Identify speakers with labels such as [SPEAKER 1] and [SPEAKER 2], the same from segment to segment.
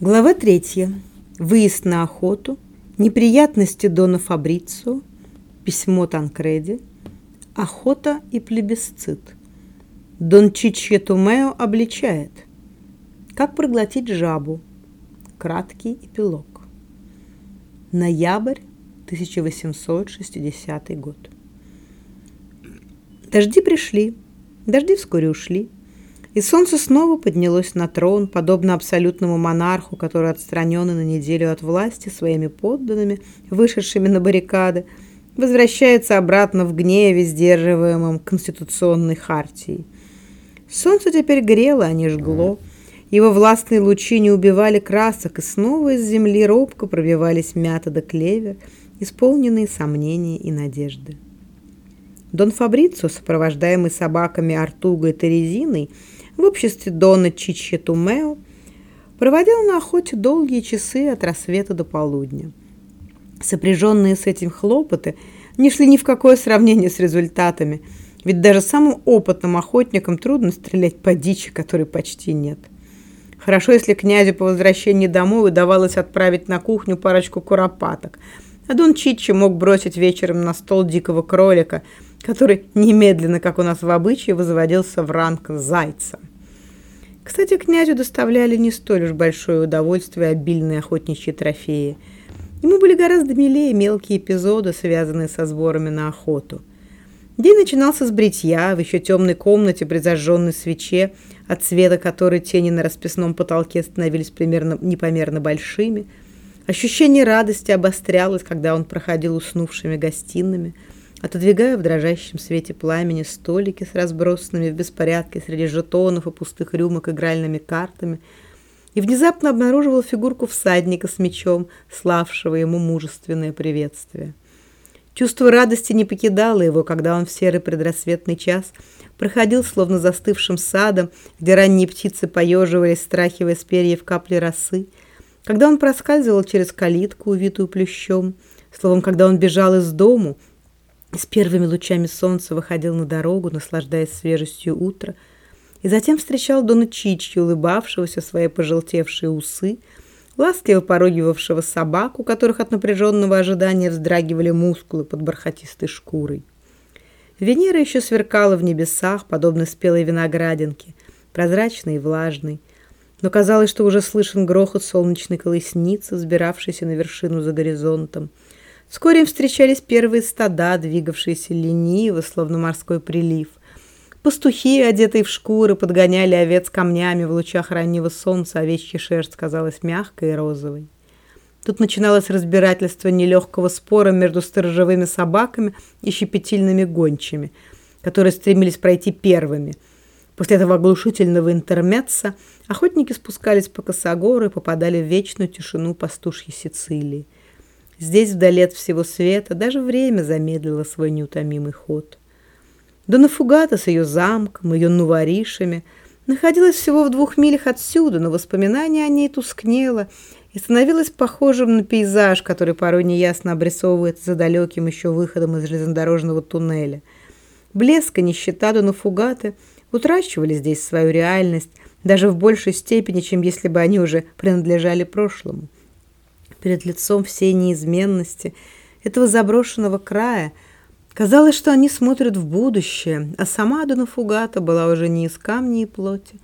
[SPEAKER 1] Глава третья. Выезд на охоту. Неприятности Дона Фабрицио. Письмо Танкреди. Охота и плебисцит. Дон Чичье Тумео обличает. Как проглотить жабу. Краткий эпилог. Ноябрь 1860 год. Дожди пришли. Дожди вскоре ушли. И солнце снова поднялось на трон, подобно абсолютному монарху, который отстраненный на неделю от власти своими подданными, вышедшими на баррикады, возвращается обратно в гневе, сдерживаемом конституционной хартией. Солнце теперь грело, а не жгло. Его властные лучи не убивали красок, и снова из земли робко пробивались мята да клевер, исполненные сомнений и надежды. Дон Фабрицо, сопровождаемый собаками Артугой и Терезиной, в обществе Дона Чичье Тумео, проводил на охоте долгие часы от рассвета до полудня. Сопряженные с этим хлопоты не шли ни в какое сравнение с результатами, ведь даже самым опытным охотникам трудно стрелять по дичи, которой почти нет. Хорошо, если князю по возвращении домой удавалось отправить на кухню парочку куропаток, а Дон Чичи мог бросить вечером на стол дикого кролика – который немедленно, как у нас в обычае, возводился в ранг зайца. Кстати, князю доставляли не столь уж большое удовольствие обильные охотничьи трофеи. Ему были гораздо милее мелкие эпизоды, связанные со сборами на охоту. День начинался с бритья в еще темной комнате при зажженной свече, от света которой тени на расписном потолке становились примерно непомерно большими. Ощущение радости обострялось, когда он проходил уснувшими гостиными – отодвигая в дрожащем свете пламени столики с разбросанными в беспорядке среди жетонов и пустых рюмок игральными картами, и внезапно обнаруживал фигурку всадника с мечом, славшего ему мужественное приветствие. Чувство радости не покидало его, когда он в серый предрассветный час проходил словно застывшим садом, где ранние птицы поеживались, страхивая с перьев капли росы, когда он проскальзывал через калитку, увитую плющом, словом, когда он бежал из дому, с первыми лучами солнца выходил на дорогу, наслаждаясь свежестью утра, и затем встречал Дона Чичи, улыбавшегося своей пожелтевшие усы, ласково порогивавшего собак, у которых от напряженного ожидания вздрагивали мускулы под бархатистой шкурой. Венера еще сверкала в небесах, подобно спелой виноградинке, прозрачной и влажной, но казалось, что уже слышен грохот солнечной колесницы, взбиравшейся на вершину за горизонтом – Вскоре им встречались первые стада, двигавшиеся лениво, словно морской прилив. Пастухи, одетые в шкуры, подгоняли овец камнями в лучах раннего солнца, овечья шерсть казалась мягкой и розовой. Тут начиналось разбирательство нелегкого спора между сторожевыми собаками и щепетильными гончими, которые стремились пройти первыми. После этого оглушительного интермеца охотники спускались по косогору и попадали в вечную тишину пастушьей Сицилии. Здесь, вдали от всего света, даже время замедлило свой неутомимый ход. Дона Фугата с ее замком, ее нуворишами находилась всего в двух милях отсюда, но воспоминание о ней тускнело и становилось похожим на пейзаж, который порой неясно обрисовывается за далеким еще выходом из железнодорожного туннеля. Блеск нищета Дона Фугаты утрачивали здесь свою реальность даже в большей степени, чем если бы они уже принадлежали прошлому перед лицом всей неизменности этого заброшенного края. Казалось, что они смотрят в будущее, а сама Адуна Фугата была уже не из камня и плоти,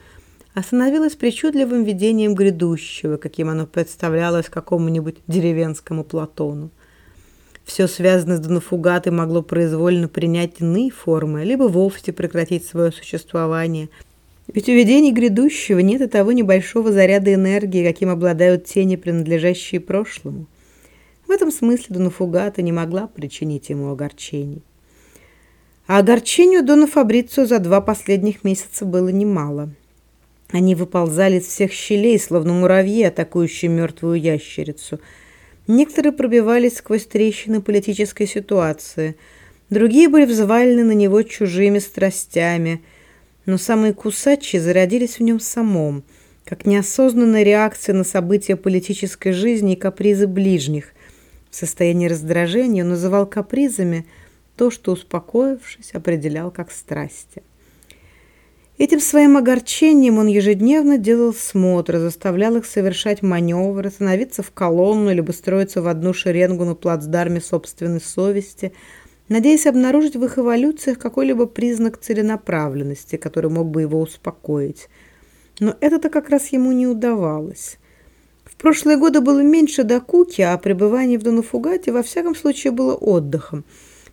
[SPEAKER 1] а становилась причудливым видением грядущего, каким оно представлялось какому-нибудь деревенскому Платону. Все связанное с Донафугатой могло произвольно принять иные формы, либо вовсе прекратить свое существование – ведь у видений грядущего нет и того небольшого заряда энергии, каким обладают тени, принадлежащие прошлому. В этом смысле Дона Фугата не могла причинить ему огорчений. А огорчению Дона Фабрицио за два последних месяца было немало. Они выползали из всех щелей, словно муравьи, атакующие мертвую ящерицу. Некоторые пробивались сквозь трещины политической ситуации, другие были взвалены на него чужими страстями – но самые кусачие зародились в нем самом, как неосознанная реакция на события политической жизни и капризы ближних. В состоянии раздражения он называл капризами то, что, успокоившись, определял как страсти. Этим своим огорчением он ежедневно делал смотры, заставлял их совершать маневры, становиться в колонну, либо строиться в одну шеренгу на плацдарме собственной совести, надеясь обнаружить в их эволюциях какой-либо признак целенаправленности, который мог бы его успокоить. Но это-то как раз ему не удавалось. В прошлые годы было меньше докуки, а пребывание в Донафугате во всяком случае было отдыхом.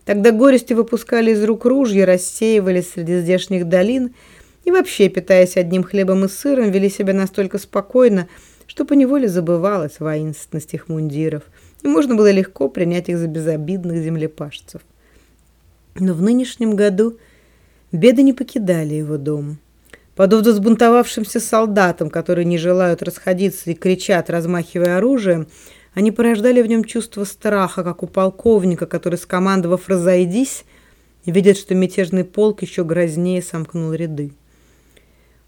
[SPEAKER 1] Тогда горести выпускали из рук ружья, рассеивались среди здешних долин – и вообще, питаясь одним хлебом и сыром, вели себя настолько спокойно, что поневоле забывалась воинственность их мундиров, и можно было легко принять их за безобидных землепашцев. Но в нынешнем году беды не покидали его дом. Подобно сбунтовавшимся солдатам, которые не желают расходиться и кричат, размахивая оружием, они порождали в нем чувство страха, как у полковника, который, скомандовав «разойдись», видит, что мятежный полк еще грознее сомкнул ряды.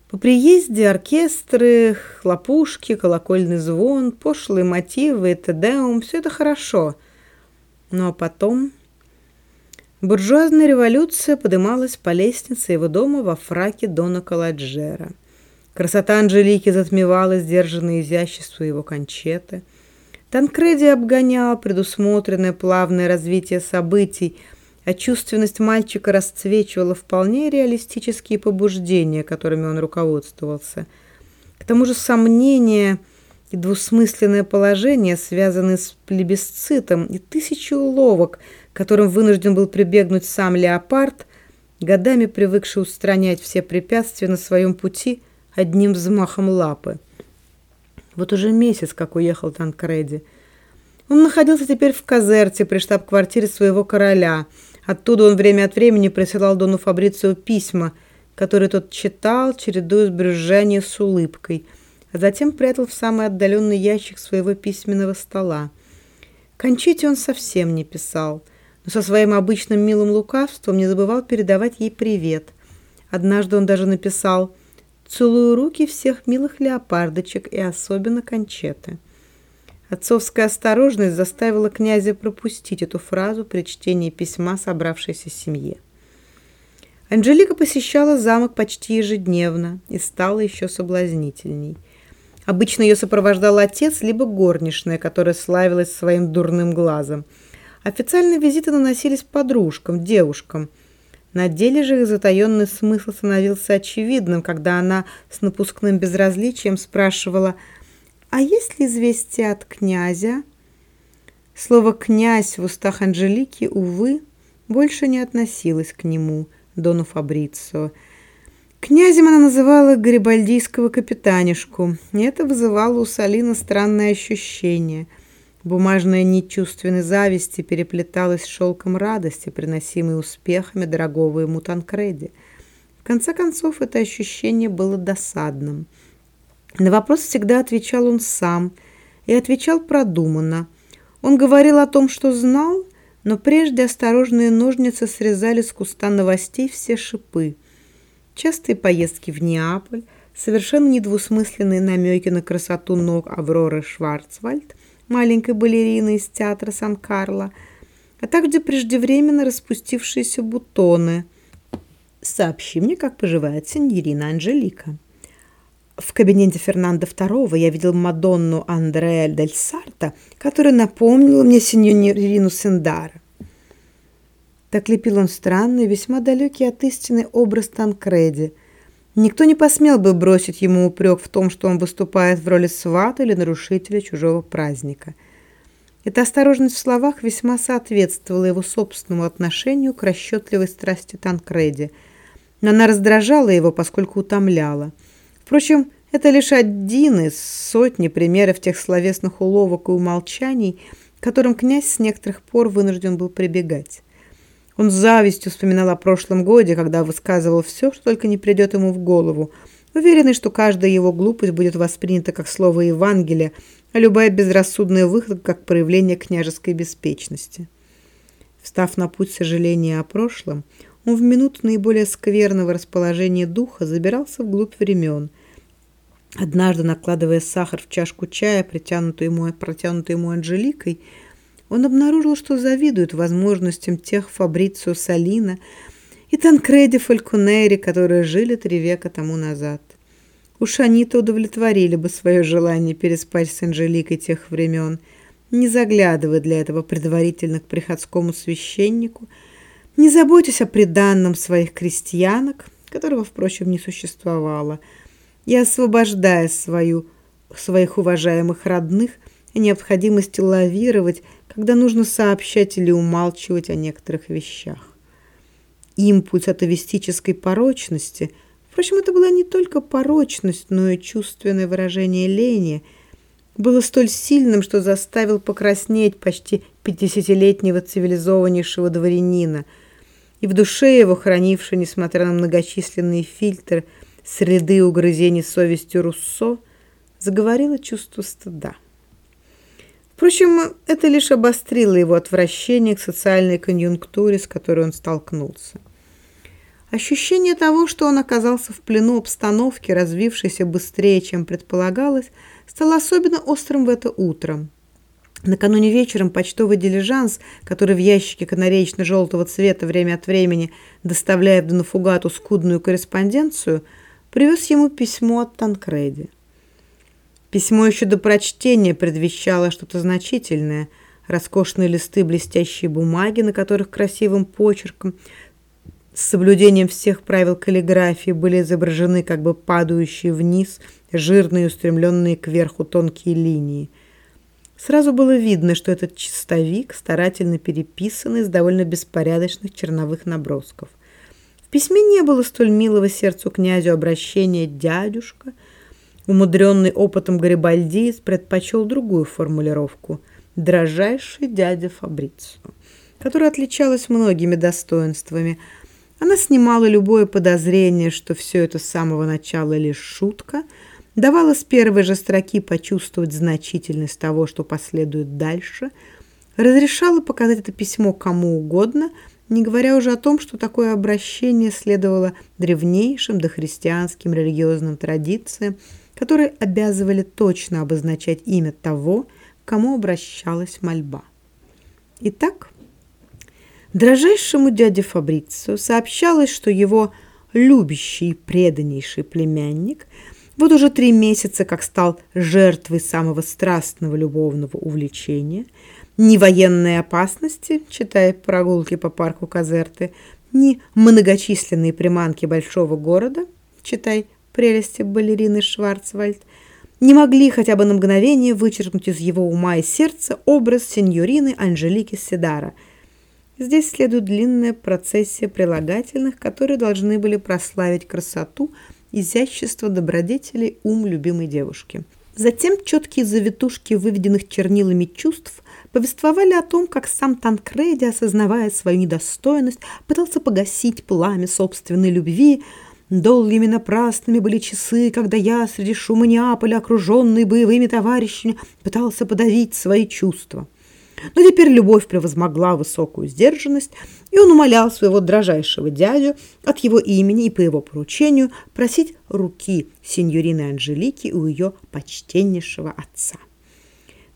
[SPEAKER 1] По приезде оркестры, хлопушки, колокольный звон, пошлые мотивы, тедеум – все это хорошо. Ну а потом буржуазная революция подымалась по лестнице его дома во фраке Дона Каладжера. Красота Анжелики затмевала сдержанное изящество его кончеты. Танкреди обгонял предусмотренное плавное развитие событий – а чувственность мальчика расцвечивала вполне реалистические побуждения, которыми он руководствовался. К тому же сомнения и двусмысленное положение, связанные с плебисцитом, и тысячи уловок, которым вынужден был прибегнуть сам леопард, годами привыкший устранять все препятствия на своем пути одним взмахом лапы. Вот уже месяц, как уехал Танкреди. Он находился теперь в Казерте при штаб-квартире своего короля – Оттуда он время от времени присылал Дону Фабрицио письма, которые тот читал, чередуясь брюзжание с улыбкой, а затем прятал в самый отдаленный ящик своего письменного стола. Кончите он совсем не писал, но со своим обычным милым лукавством не забывал передавать ей привет. Однажды он даже написал «Целую руки всех милых леопардочек и особенно кончеты». Отцовская осторожность заставила князя пропустить эту фразу при чтении письма собравшейся семье. Анжелика посещала замок почти ежедневно и стала еще соблазнительней. Обычно ее сопровождал отец либо горничная, которая славилась своим дурным глазом. Официальные визиты наносились подружкам, девушкам. На деле же их затаенный смысл становился очевидным, когда она с напускным безразличием спрашивала – «А есть ли известие от князя?» Слово «князь» в устах Анжелики, увы, больше не относилось к нему, Дону Фабрицио. Князем она называла гарибальдийского капитанишку, и это вызывало у Салина странное ощущение. Бумажная нить чувственной зависти переплеталась с шелком радости, приносимой успехами дорогого ему Танкреди. В конце концов, это ощущение было досадным – на вопрос всегда отвечал он сам и отвечал продуманно. Он говорил о том, что знал, но прежде осторожные ножницы срезали с куста новостей все шипы. Частые поездки в Неаполь, совершенно недвусмысленные намеки на красоту ног Авроры Шварцвальд, маленькой балерины из театра Сан-Карло, а также преждевременно распустившиеся бутоны. «Сообщи мне, как поживает сеньорина Анжелика». В кабинете Фернандо II я видел Мадонну Андреа дель Сарта, которая напомнила мне синьорину Сендара. Так лепил он странный, весьма далекий от истины образ Танкреди. Никто не посмел бы бросить ему упрек в том, что он выступает в роли свата или нарушителя чужого праздника. Эта осторожность в словах весьма соответствовала его собственному отношению к расчетливой страсти Танкреди, но она раздражала его, поскольку утомляла – Впрочем, это лишь один из сотни примеров тех словесных уловок и умолчаний, которым князь с некоторых пор вынужден был прибегать. Он с завистью вспоминал о прошлом годе, когда высказывал все, что только не придет ему в голову, уверенный, что каждая его глупость будет воспринята как слово Евангелия, а любая безрассудная выходка как проявление княжеской беспечности. Встав на путь сожаления о прошлом, он в минуту наиболее скверного расположения духа забирался вглубь времен – Однажды, накладывая сахар в чашку чая, притянутую ему, протянутую ему Анжеликой, он обнаружил, что завидует возможностям тех Фабрицио Салина и Танкреди Фальконери, которые жили три века тому назад. Уж они-то удовлетворили бы свое желание переспать с Анжеликой тех времен, не заглядывая для этого предварительно к приходскому священнику, не заботясь о приданном своих крестьянок, которого, впрочем, не существовало, и освобождая свою, своих уважаемых родных от необходимости лавировать, когда нужно сообщать или умалчивать о некоторых вещах. Импульс атовистической порочности, впрочем, это была не только порочность, но и чувственное выражение лени – было столь сильным, что заставил покраснеть почти пятидесятилетнего цивилизованнейшего дворянина, и в душе его, хранивший, несмотря на многочисленные фильтры, среды угрызений совестью Руссо, заговорило чувство стыда. Впрочем, это лишь обострило его отвращение к социальной конъюнктуре, с которой он столкнулся. Ощущение того, что он оказался в плену обстановки, развившейся быстрее, чем предполагалось, стало особенно острым в это утро. Накануне вечером почтовый дилижанс, который в ящике канареечно-желтого цвета время от времени доставляя в Донафугату скудную корреспонденцию, привез ему письмо от Танкреди. Письмо еще до прочтения предвещало что-то значительное. Роскошные листы блестящей бумаги, на которых красивым почерком с соблюдением всех правил каллиграфии были изображены как бы падающие вниз жирные устремленные кверху тонкие линии. Сразу было видно, что этот чистовик старательно переписан из довольно беспорядочных черновых набросков. В письме не было столь милого сердцу князю обращения «дядюшка». Умудренный опытом Гарибальдиец предпочел другую формулировку. «дрожайший дядя Фабрицио», которая отличалась многими достоинствами – она снимала любое подозрение, что все это с самого начала лишь шутка, давала с первой же строки почувствовать значительность того, что последует дальше, разрешала показать это письмо кому угодно, не говоря уже о том, что такое обращение следовало древнейшим дохристианским религиозным традициям, которые обязывали точно обозначать имя того, к кому обращалась мольба. Итак, Дрожайшему дяде Фабрицио сообщалось, что его любящий и преданнейший племянник вот уже три месяца как стал жертвой самого страстного любовного увлечения, ни военной опасности, читая прогулки по парку Казерты, ни многочисленные приманки большого города, читай прелести балерины Шварцвальд, не могли хотя бы на мгновение вычеркнуть из его ума и сердца образ сеньорины Анжелики Седара – Здесь следует длинная процессия прилагательных, которые должны были прославить красоту, изящество, добродетели, ум любимой девушки. Затем четкие завитушки выведенных чернилами чувств повествовали о том, как сам Танкреди, осознавая свою недостойность, пытался погасить пламя собственной любви. Долгими напрасными были часы, когда я среди шума Неаполя, окруженный боевыми товарищами, пытался подавить свои чувства. Но теперь любовь превозмогла высокую сдержанность, и он умолял своего дрожайшего дядю от его имени и по его поручению просить руки сеньорины Анжелики у ее почтеннейшего отца.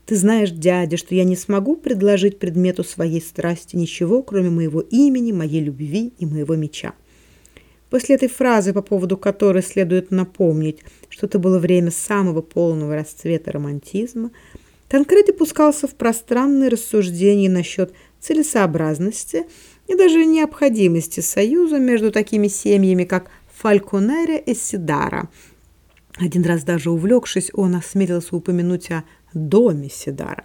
[SPEAKER 1] Ты знаешь, дядя, что я не смогу предложить предмету своей страсти ничего, кроме моего имени, моей любви и моего меча. После этой фразы, по поводу которой следует напомнить, что это было время самого полного расцвета романтизма, Танкреди пускался в пространные рассуждения насчет целесообразности и даже необходимости союза между такими семьями, как Фальконере и Сидара. Один раз даже увлекшись, он осмелился упомянуть о доме Сидара.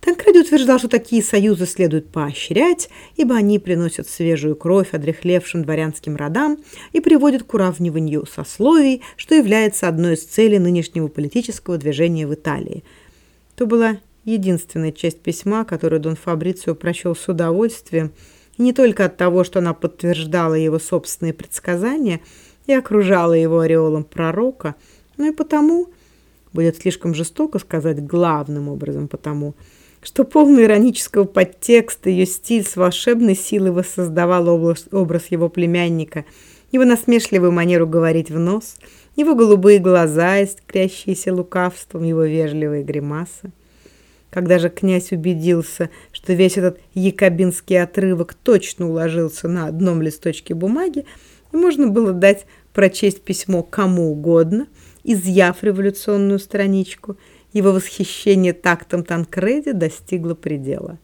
[SPEAKER 1] Танкреди утверждал, что такие союзы следует поощрять, ибо они приносят свежую кровь одрехлевшим дворянским родам и приводят к уравниванию сословий, что является одной из целей нынешнего политического движения в Италии – то была единственная часть письма, которую Дон Фабрицио прочел с удовольствием, и не только от того, что она подтверждала его собственные предсказания и окружала его ореолом пророка, но и потому, будет слишком жестоко сказать главным образом потому, что полный иронического подтекста ее стиль с волшебной силой воссоздавал образ его племянника, его насмешливую манеру говорить в нос – его голубые глаза, искрящиеся лукавством, его вежливые гримасы. Когда же князь убедился, что весь этот якобинский отрывок точно уложился на одном листочке бумаги, и можно было дать прочесть письмо кому угодно, изъяв революционную страничку, его восхищение тактом Танкреди достигло предела.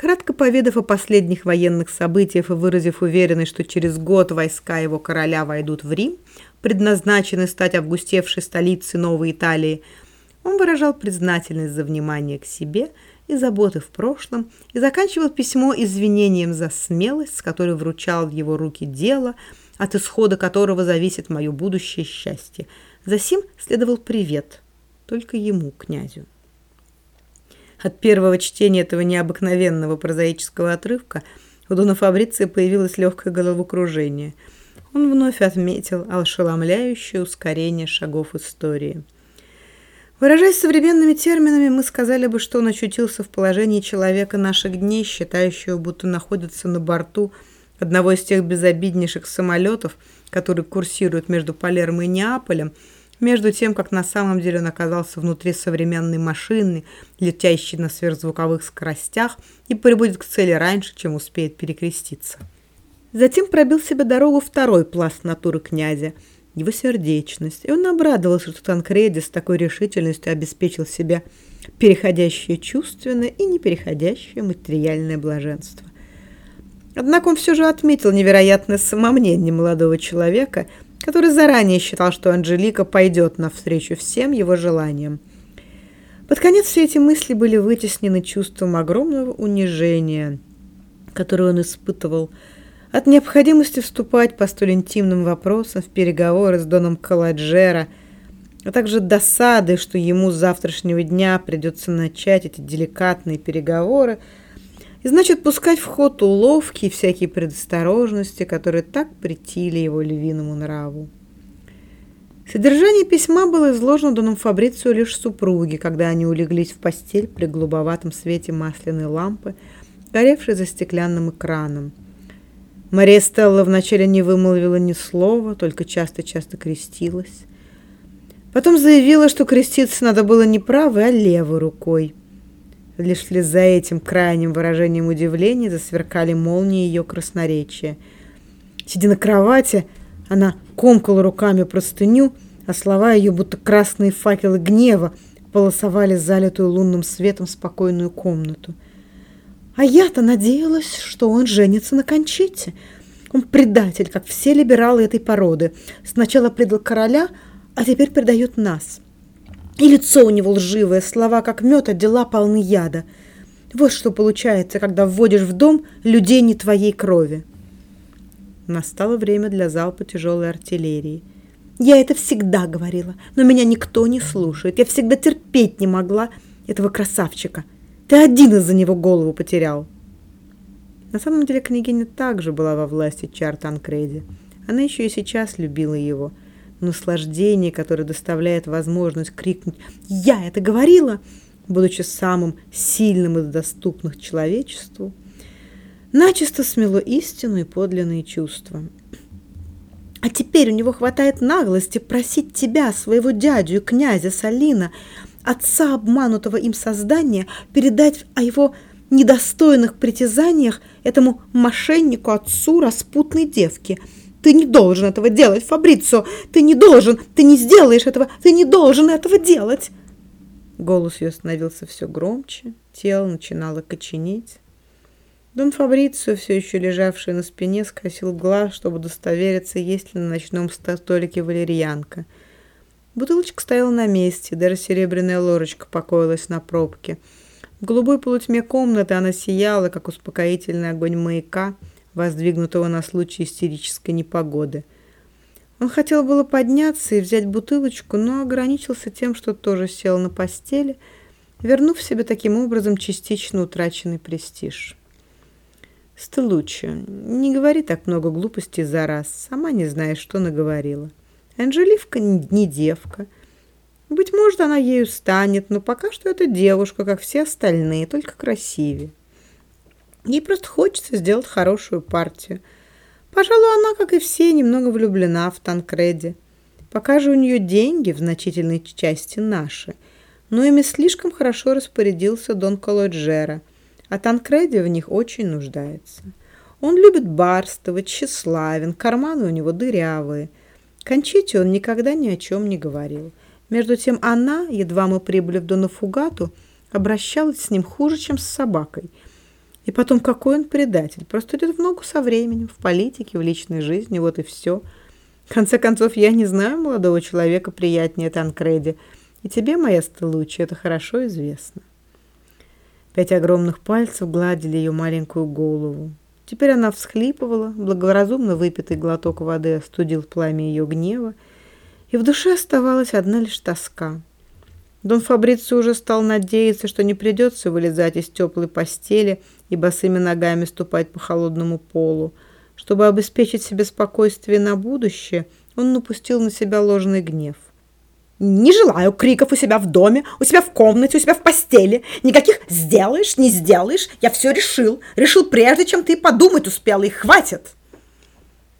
[SPEAKER 1] Кратко поведав о последних военных событиях и выразив уверенность, что через год войска его короля войдут в Рим, предназначенный стать августевшей столицей Новой Италии, он выражал признательность за внимание к себе и заботы в прошлом и заканчивал письмо извинением за смелость, с которой вручал в его руки дело, от исхода которого зависит мое будущее счастье. За сим следовал привет, только ему, князю. От первого чтения этого необыкновенного прозаического отрывка у Дона Фабриции появилось легкое головокружение. Он вновь отметил ошеломляющее ускорение шагов истории. Выражаясь современными терминами, мы сказали бы, что он очутился в положении человека наших дней, считающего, будто находится на борту одного из тех безобиднейших самолетов, которые курсируют между Палермо и Неаполем, между тем, как на самом деле он оказался внутри современной машины, летящей на сверхзвуковых скоростях, и прибудет к цели раньше, чем успеет перекреститься. Затем пробил себе дорогу второй пласт натуры князя – его сердечность, и он обрадовался, что Танкреди с такой решительностью обеспечил себе переходящее чувственное и непереходящее материальное блаженство. Однако он все же отметил невероятное самомнение молодого человека – который заранее считал, что Анжелика пойдет навстречу всем его желаниям. Под конец все эти мысли были вытеснены чувством огромного унижения, которое он испытывал от необходимости вступать по столь интимным вопросам в переговоры с Доном Каладжера, а также досады, что ему с завтрашнего дня придется начать эти деликатные переговоры – и значит пускать в ход уловки и всякие предосторожности, которые так претили его львиному нраву. Содержание письма было изложено Доном Фабрицию лишь супруги, когда они улеглись в постель при голубоватом свете масляной лампы, горевшей за стеклянным экраном. Мария Стелла вначале не вымолвила ни слова, только часто-часто крестилась. Потом заявила, что креститься надо было не правой, а левой рукой. Лишь ли за этим крайним выражением удивления засверкали молнии ее красноречия. Сидя на кровати, она комкала руками простыню, а слова ее, будто красные факелы гнева, полосовали залитую лунным светом спокойную комнату. А я-то надеялась, что он женится на Кончите. Он предатель, как все либералы этой породы. Сначала предал короля, а теперь предает нас. И лицо у него лживое, слова как мед, а дела полны яда. Вот что получается, когда вводишь в дом людей не твоей крови. Настало время для залпа тяжелой артиллерии. Я это всегда говорила, но меня никто не слушает. Я всегда терпеть не могла этого красавчика. Ты один из-за него голову потерял. На самом деле княгиня также была во власти чар Танкреди. Она еще и сейчас любила его – наслаждение, которое доставляет возможность крикнуть «Я это говорила!», будучи самым сильным из доступных человечеству, начисто смело истину и подлинные чувства. А теперь у него хватает наглости просить тебя, своего дядю и князя Салина, отца обманутого им создания, передать о его недостойных притязаниях этому мошеннику отцу распутной девки – ты не должен этого делать, Фабрицо! Ты не должен! Ты не сделаешь этого! Ты не должен этого делать!» Голос ее становился все громче, тело начинало коченеть. Дон Фабрицио, все еще лежавший на спине, скосил глаз, чтобы удостовериться, есть ли на ночном столике валерьянка. Бутылочка стояла на месте, даже серебряная ложечка покоилась на пробке. В голубой полутьме комнаты она сияла, как успокоительный огонь маяка — воздвигнутого на случай истерической непогоды. Он хотел было подняться и взять бутылочку, но ограничился тем, что тоже сел на постели, вернув себе таким образом частично утраченный престиж. Стелуччи, не говори так много глупостей за раз, сама не знаешь, что наговорила. Анжеливка не девка. Быть может, она ею станет, но пока что это девушка, как все остальные, только красивее. Ей просто хочется сделать хорошую партию. Пожалуй, она, как и все, немного влюблена в Танкреди. Пока же у нее деньги в значительной части наши. но ими слишком хорошо распорядился Дон Колоджера, а Танкреди в них очень нуждается. Он любит барствовать, тщеславен, карманы у него дырявые. Кончите он никогда ни о чем не говорил. Между тем она, едва мы прибыли в Донафугату, обращалась с ним хуже, чем с собакой. И потом, какой он предатель. Просто идет в ногу со временем, в политике, в личной жизни, вот и все. В конце концов, я не знаю молодого человека приятнее Танкреди. И тебе, моя Стеллучи, это хорошо известно. Пять огромных пальцев гладили ее маленькую голову. Теперь она всхлипывала, благоразумно выпитый глоток воды остудил пламя ее гнева, и в душе оставалась одна лишь тоска. Дон Фабрицио уже стал надеяться, что не придется вылезать из теплой постели и босыми ногами ступать по холодному полу. Чтобы обеспечить себе спокойствие на будущее, он напустил на себя ложный гнев. Не желаю криков у себя в доме, у себя в комнате, у себя в постели. Никаких «сделаешь, не сделаешь». Я все решил. Решил прежде, чем ты подумать успела, и хватит.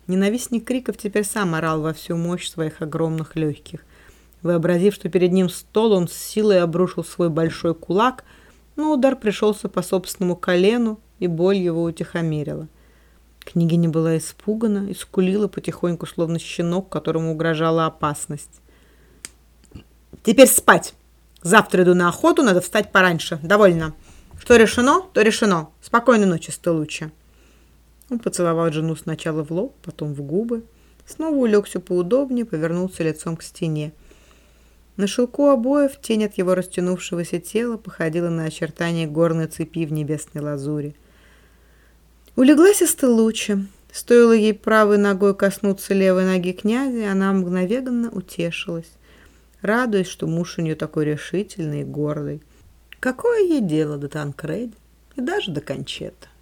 [SPEAKER 1] Ненавистник криков теперь сам орал во всю мощь своих огромных легких. Вообразив, что перед ним стол, он с силой обрушил свой большой кулак, но удар пришелся по собственному колену, и боль его утихомирила. Княгиня была испугана и скулила потихоньку, словно щенок, которому угрожала опасность. Теперь спать. Завтра иду на охоту, надо встать пораньше. Довольно. Что решено, то решено. Спокойной ночи, Стелуча. Он поцеловал жену сначала в лоб, потом в губы. Снова улегся поудобнее, повернулся лицом к стене. На шелку обоев тень от его растянувшегося тела походила на очертания горной цепи в небесной лазури. Улеглась Стелуча. Стоило ей правой ногой коснуться левой ноги князя, она мгновенно утешилась радуясь, что муж у нее такой решительный и гордый. Какое ей дело до Танкреди и даже до Кончета?